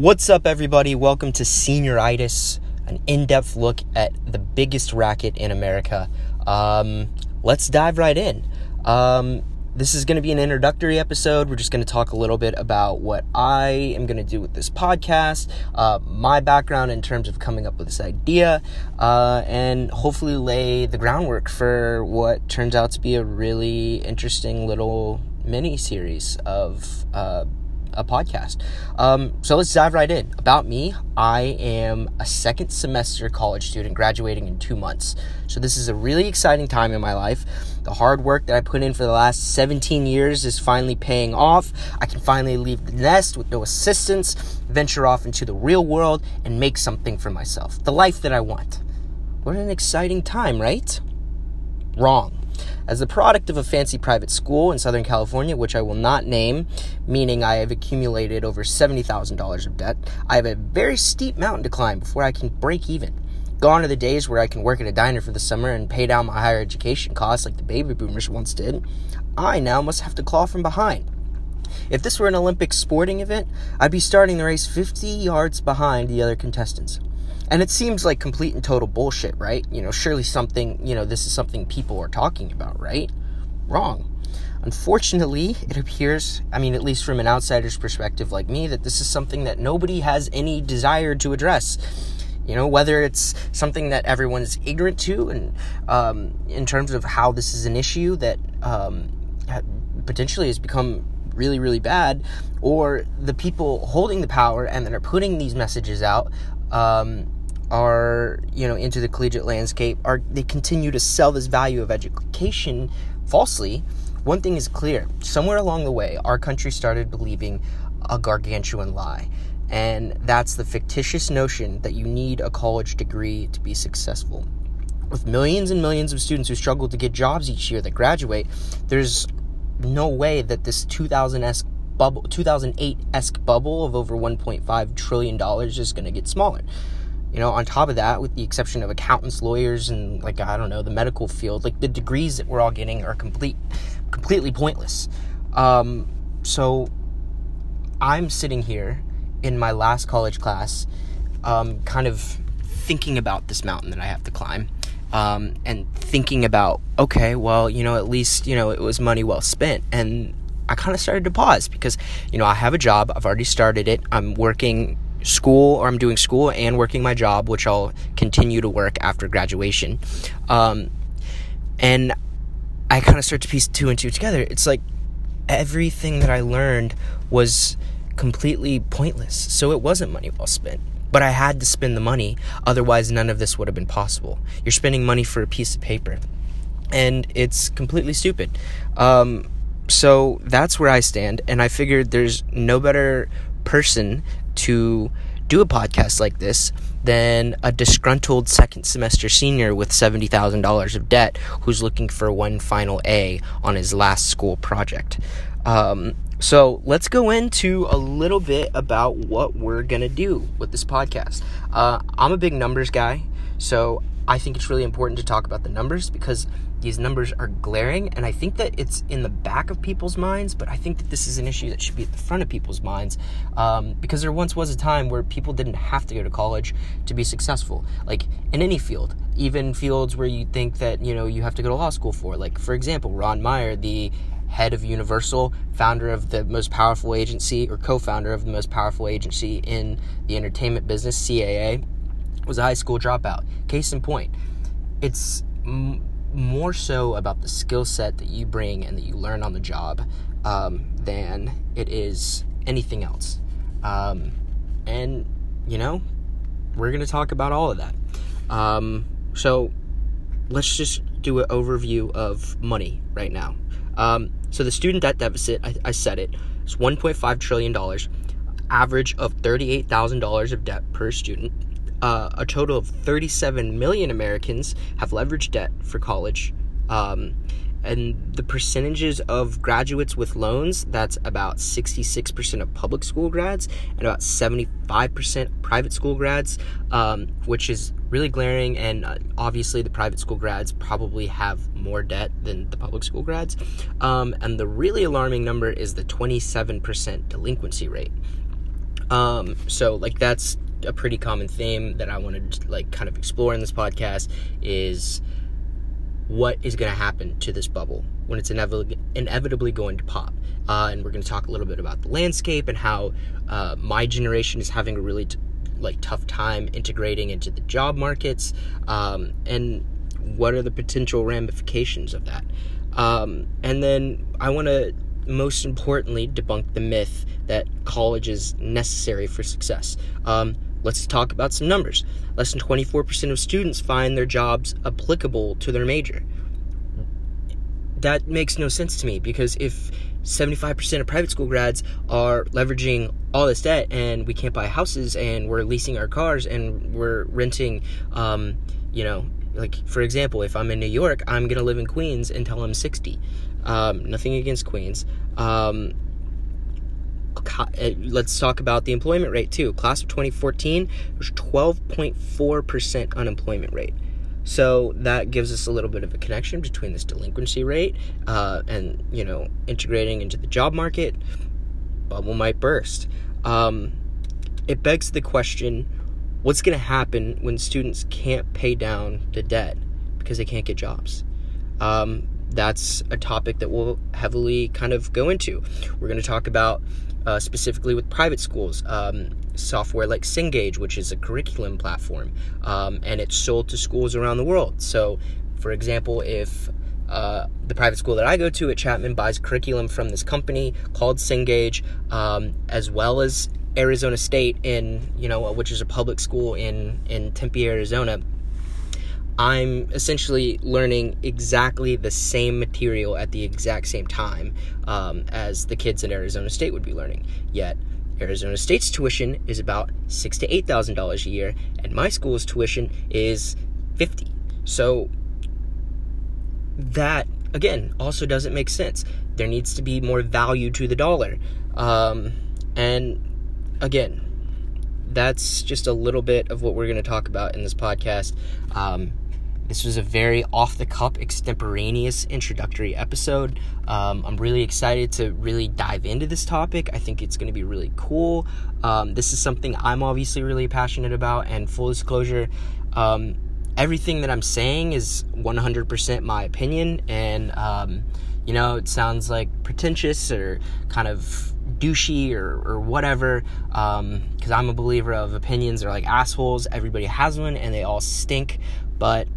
What's up, everybody? Welcome to Senioritis, an in depth look at the biggest racket in America. Um, let's dive right in. Um, this is going to be an introductory episode. We're just going to talk a little bit about what I am going to do with this podcast, uh, my background in terms of coming up with this idea, uh, and hopefully lay the groundwork for what turns out to be a really interesting little mini series of uh, a podcast. Um, so let's dive right in. About me, I am a second semester college student graduating in two months. So this is a really exciting time in my life. The hard work that I put in for the last 17 years is finally paying off. I can finally leave the nest with no assistance, venture off into the real world, and make something for myself. The life that I want. What an exciting time, right? Wrong. As the product of a fancy private school in Southern California, which I will not name, meaning I have accumulated over $70,000 of debt, I have a very steep mountain to climb before I can break even. Gone are the days where I can work at a diner for the summer and pay down my higher education costs like the baby boomers once did. I now must have to claw from behind. If this were an Olympic sporting event, I'd be starting the race 50 yards behind the other contestants. And it seems like complete and total bullshit, right? You know, surely something, you know, this is something people are talking about, right? Wrong. Unfortunately, it appears, I mean, at least from an outsider's perspective like me, that this is something that nobody has any desire to address. You know, whether it's something that everyone's ignorant to, and um, in terms of how this is an issue that um, potentially has become really, really bad, or the people holding the power and that are putting these messages out um, are you know into the collegiate landscape are they continue to sell this value of education falsely. One thing is clear. Somewhere along the way our country started believing a gargantuan lie. And that's the fictitious notion that you need a college degree to be successful. With millions and millions of students who struggle to get jobs each year that graduate there's no way that this 2000 esque bubble 2008 esque bubble of over 1.5 trillion dollars is going to get smaller you know, on top of that, with the exception of accountants, lawyers, and like I don't know, the medical field, like the degrees that we're all getting are complete, completely pointless. Um, so I'm sitting here in my last college class, um, kind of thinking about this mountain that I have to climb. Um, and thinking about, okay, well, you know, at least, you know, it was money well spent. And I kind of started to pause because, you know, I have a job, I've already started it, I'm working school or I'm doing school and working my job, which I'll continue to work after graduation. Um, and I kind of start to piece two and two together. It's like everything that I learned was completely pointless. So it wasn't money well spent. But I had to spend the money, otherwise, none of this would have been possible. You're spending money for a piece of paper, and it's completely stupid. Um, so that's where I stand, and I figured there's no better person to do a podcast like this than a disgruntled second semester senior with $70,000 of debt who's looking for one final A on his last school project. Um, so let's go into a little bit about what we're going to do with this podcast. Uh, I'm a big numbers guy, so I think it's really important to talk about the numbers because these numbers are glaring and i think that it's in the back of people's minds but i think that this is an issue that should be at the front of people's minds um, because there once was a time where people didn't have to go to college to be successful. Like in any field even fields where you think that you know you have to go to law school for. Like for example ron meyer the head of universal founder of the most powerful agency or co-founder of the most powerful agency in the entertainment business caa was a high school dropout case in point it's more so about the skill set that you bring and that you learn on the job um, than it is anything else. Um, and, you know, we're going to talk about all of that. Um, so let's just do an overview of money right now. Um, so the student debt deficit, I, I said it, is $1.5 trillion, average of $38,000 of debt per student uh, a total of 37 million Americans have leveraged debt for college. Um, and the percentages of graduates with loans, that's about 66% of public school grads and about 75% private school grads, um, which is really glaring. And uh, obviously, the private school grads probably have more debt than the public school grads. Um, and the really alarming number is the 27% delinquency rate. Um, so like that's a pretty common theme that I wanted to like kind of explore in this podcast is what is going to happen to this bubble when it's inevitably, inevitably going to pop. Uh, and we're going to talk a little bit about the landscape and how uh, my generation is having a really t- like tough time integrating into the job markets um, and what are the potential ramifications of that um, and then i want to most importantly debunk the myth that college is necessary for success um, let's talk about some numbers. Less than 24% of students find their jobs applicable to their major. That makes no sense to me because if 75% of private school grads are leveraging all this debt and we can't buy houses and we're leasing our cars and we're renting um, you know like for example if i'm in new york i'm gonna live in queens until i'm 60 um, nothing against queens. Um, let's talk about the employment rate too class of 2014 was 12.4% unemployment rate so that gives us a little bit of a connection between this delinquency rate uh, and you know integrating into the job market. Bubble might burst. Um, it begs the question: What's going to happen when students can't pay down the debt because they can't get jobs? Um, that's a topic that we'll heavily kind of go into. We're going to talk about uh, specifically with private schools. Um, software like Cengage, which is a curriculum platform, um, and it's sold to schools around the world. So, for example, if uh, the private school that I go to at Chapman buys curriculum from this company called Cengage, um, as well as Arizona State in you know which is a public school in in Tempe, Arizona. I'm essentially learning exactly the same material at the exact same time um, as the kids in Arizona State would be learning. Yet Arizona State's tuition is about six to eight thousand dollars a year, and my school's tuition is fifty. So that again also doesn't make sense. There needs to be more value to the dollar, um, and again, that's just a little bit of what we're going to talk about in this podcast. Um, this was a very off the cup, extemporaneous introductory episode. Um, I'm really excited to really dive into this topic. I think it's going to be really cool. Um, this is something I'm obviously really passionate about, and full disclosure, um, everything that I'm saying is 100% my opinion, and um, you know, it sounds like pretentious or kind of douchey or, or whatever because um, i'm a believer of opinions are like assholes everybody has one and they all stink but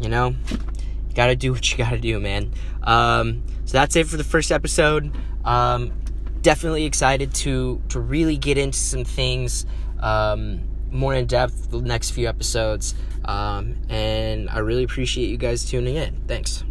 you know, you gotta do what you gotta do, man. Um, so that's it for the first episode. Um, definitely excited to to really get into some things um, more in depth the next few episodes. Um, and I really appreciate you guys tuning in. Thanks.